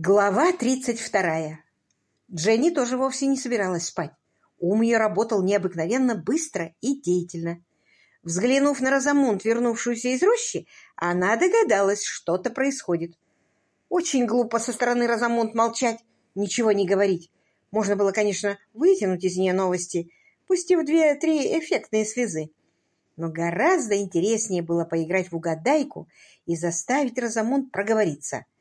Глава тридцать вторая. Дженни тоже вовсе не собиралась спать. Ум ее работал необыкновенно быстро и деятельно. Взглянув на Розамунд, вернувшуюся из рощи, она догадалась, что-то происходит. Очень глупо со стороны Розамунд молчать, ничего не говорить. Можно было, конечно, вытянуть из нее новости, пустив две-три эффектные слезы. Но гораздо интереснее было поиграть в угадайку и заставить Розамунд проговориться —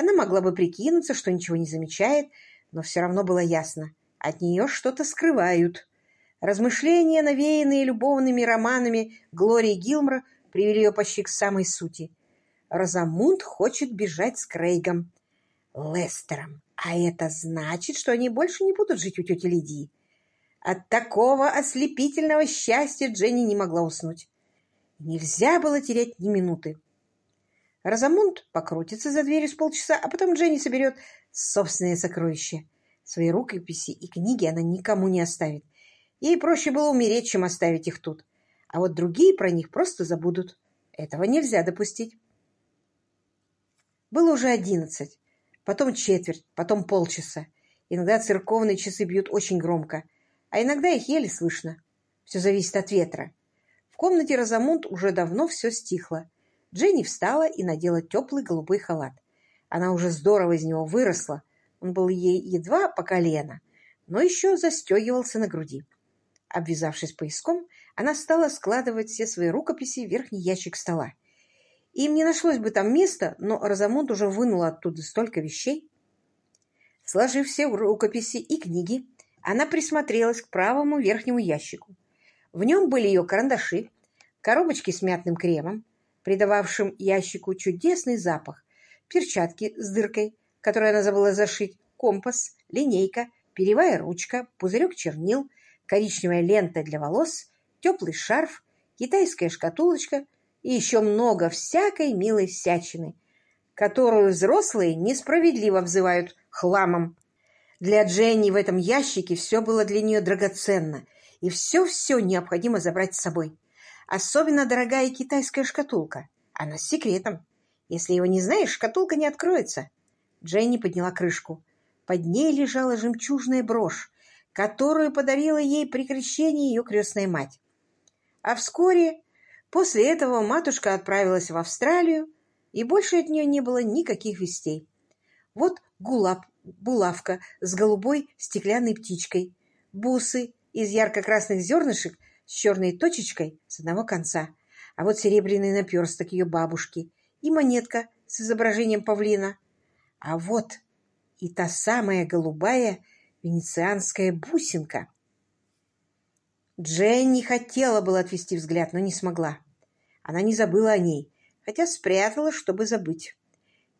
она могла бы прикинуться, что ничего не замечает, но все равно было ясно. От нее что-то скрывают. Размышления, навеянные любовными романами Глории Гилмора, привели ее почти к самой сути. Розамунд хочет бежать с Крейгом. Лестером. А это значит, что они больше не будут жить у тети Лидии. От такого ослепительного счастья Дженни не могла уснуть. Нельзя было терять ни минуты. Розамунд покрутится за дверью с полчаса, а потом Дженни соберет собственные сокровища. Свои рукописи и книги она никому не оставит. Ей проще было умереть, чем оставить их тут. А вот другие про них просто забудут. Этого нельзя допустить. Было уже одиннадцать, потом четверть, потом полчаса. Иногда церковные часы бьют очень громко, а иногда их еле слышно. Все зависит от ветра. В комнате Розамунд уже давно все стихло. Дженни встала и надела теплый голубой халат. Она уже здорово из него выросла. Он был ей едва по колено, но еще застегивался на груди. Обвязавшись пояском, она стала складывать все свои рукописи в верхний ящик стола. Им не нашлось бы там места, но Розамунд уже вынула оттуда столько вещей. Сложив все рукописи и книги, она присмотрелась к правому верхнему ящику. В нем были ее карандаши, коробочки с мятным кремом, придававшим ящику чудесный запах, перчатки с дыркой, которую она забыла зашить, компас, линейка, перьевая ручка, пузырек чернил, коричневая лента для волос, теплый шарф, китайская шкатулочка и еще много всякой милой всячины, которую взрослые несправедливо взывают хламом. Для Дженни в этом ящике все было для нее драгоценно, и все-все необходимо забрать с собой. Особенно дорогая китайская шкатулка. Она с секретом. Если его не знаешь, шкатулка не откроется. Дженни подняла крышку. Под ней лежала жемчужная брошь, которую подарила ей при крещении ее крестная мать. А вскоре после этого матушка отправилась в Австралию, и больше от нее не было никаких вестей. Вот гулаб, булавка с голубой стеклянной птичкой, бусы из ярко-красных зернышек с черной точечкой с одного конца, а вот серебряный наперсток ее бабушки и монетка с изображением павлина. А вот и та самая голубая венецианская бусинка. Дженни хотела было отвести взгляд, но не смогла. Она не забыла о ней, хотя спрятала, чтобы забыть.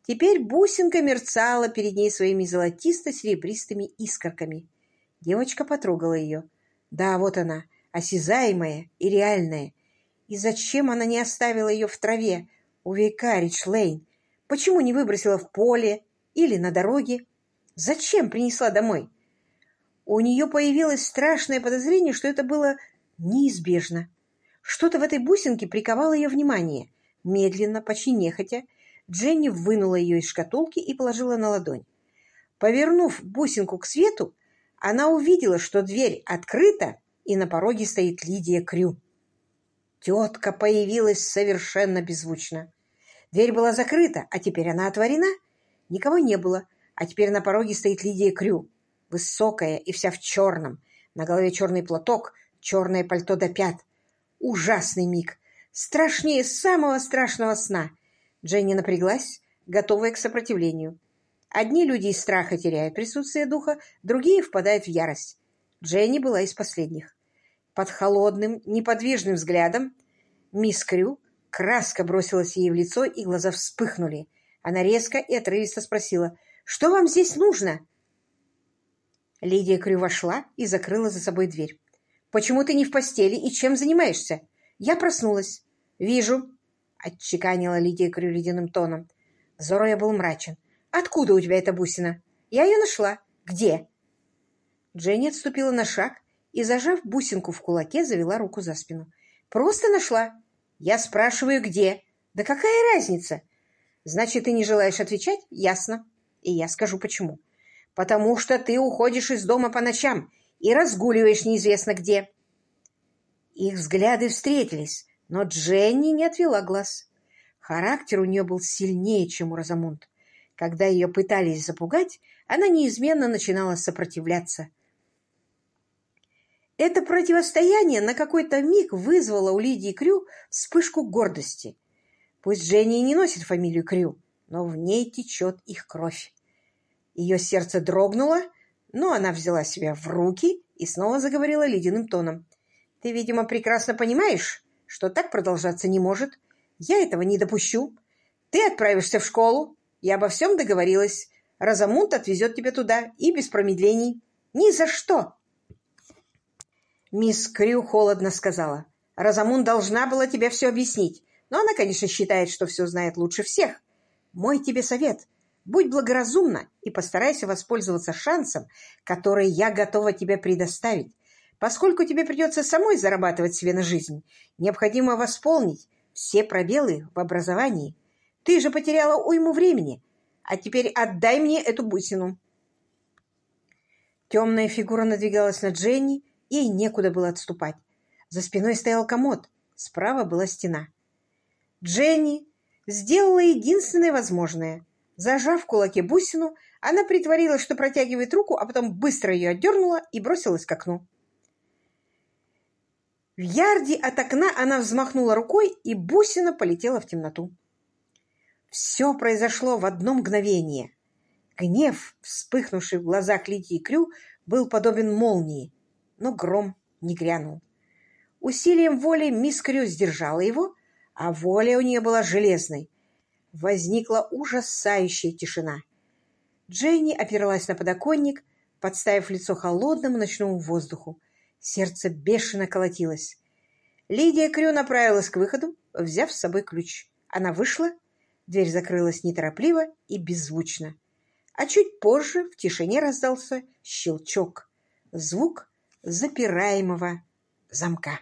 Теперь бусинка мерцала перед ней своими золотисто-серебристыми искорками. Девочка потрогала ее. Да, вот она, осязаемое и реальное. И зачем она не оставила ее в траве у Вейкаридж-Лейн? Почему не выбросила в поле или на дороге? Зачем принесла домой? У нее появилось страшное подозрение, что это было неизбежно. Что-то в этой бусинке приковало ее внимание. Медленно, почти нехотя, Дженни вынула ее из шкатулки и положила на ладонь. Повернув бусинку к свету, она увидела, что дверь открыта, и на пороге стоит Лидия Крю. Тетка появилась совершенно беззвучно. Дверь была закрыта, а теперь она отворена. Никого не было, а теперь на пороге стоит Лидия Крю, высокая и вся в черном. На голове черный платок, черное пальто до пят. Ужасный миг. Страшнее самого страшного сна. Дженни напряглась, готовая к сопротивлению. Одни люди из страха теряют присутствие духа, другие впадают в ярость. Дженни была из последних. Под холодным, неподвижным взглядом мисс Крю краска бросилась ей в лицо, и глаза вспыхнули. Она резко и отрывисто спросила, «Что вам здесь нужно?» Лидия Крю вошла и закрыла за собой дверь. «Почему ты не в постели и чем занимаешься?» «Я проснулась». «Вижу», — отчеканила Лидия Крю ледяным тоном. Взор я был мрачен. «Откуда у тебя эта бусина?» «Я ее нашла». «Где?» Дженни отступила на шаг и, зажав бусинку в кулаке, завела руку за спину. «Просто нашла. Я спрашиваю, где. Да какая разница? Значит, ты не желаешь отвечать? Ясно. и я скажу почему. Потому что ты уходишь из дома по ночам и разгуливаешь неизвестно где. Их взгляды встретились, но Дженни не отвела глаз. Характер у нее был сильнее, чем у Розамунд. Когда ее пытались запугать, она неизменно начинала сопротивляться. Это противостояние на какой-то миг вызвало у Лидии Крю вспышку гордости. Пусть Дженни не носит фамилию Крю, но в ней течет их кровь. Ее сердце дрогнуло, но она взяла себя в руки и снова заговорила ледяным тоном. «Ты, видимо, прекрасно понимаешь, что так продолжаться не может. Я этого не допущу. Ты отправишься в школу. Я обо всем договорилась. Розамунд отвезет тебя туда и без промедлений. Ни за что!» Мисс Крю холодно сказала. «Розамунд должна была тебе все объяснить, но она, конечно, считает, что все знает лучше всех. Мой тебе совет — Будь благоразумна и постарайся воспользоваться шансом, который я готова тебе предоставить. Поскольку тебе придется самой зарабатывать себе на жизнь, необходимо восполнить все пробелы в образовании. Ты же потеряла уйму времени, а теперь отдай мне эту бусину. Темная фигура надвигалась на Дженни, ей некуда было отступать. За спиной стоял комод, справа была стена. Дженни сделала единственное возможное — Зажав в кулаке бусину, она притворилась, что протягивает руку, а потом быстро ее отдернула и бросилась к окну. В ярде от окна она взмахнула рукой, и бусина полетела в темноту. Все произошло в одно мгновение. Гнев, вспыхнувший в глазах Лидии Крю, был подобен молнии, но гром не грянул. Усилием воли мисс Крю сдержала его, а воля у нее была железной — Возникла ужасающая тишина. Дженни опиралась на подоконник, подставив лицо холодному ночному воздуху. Сердце бешено колотилось. Лидия Крю направилась к выходу, взяв с собой ключ. Она вышла, дверь закрылась неторопливо и беззвучно. А чуть позже в тишине раздался щелчок, звук запираемого замка.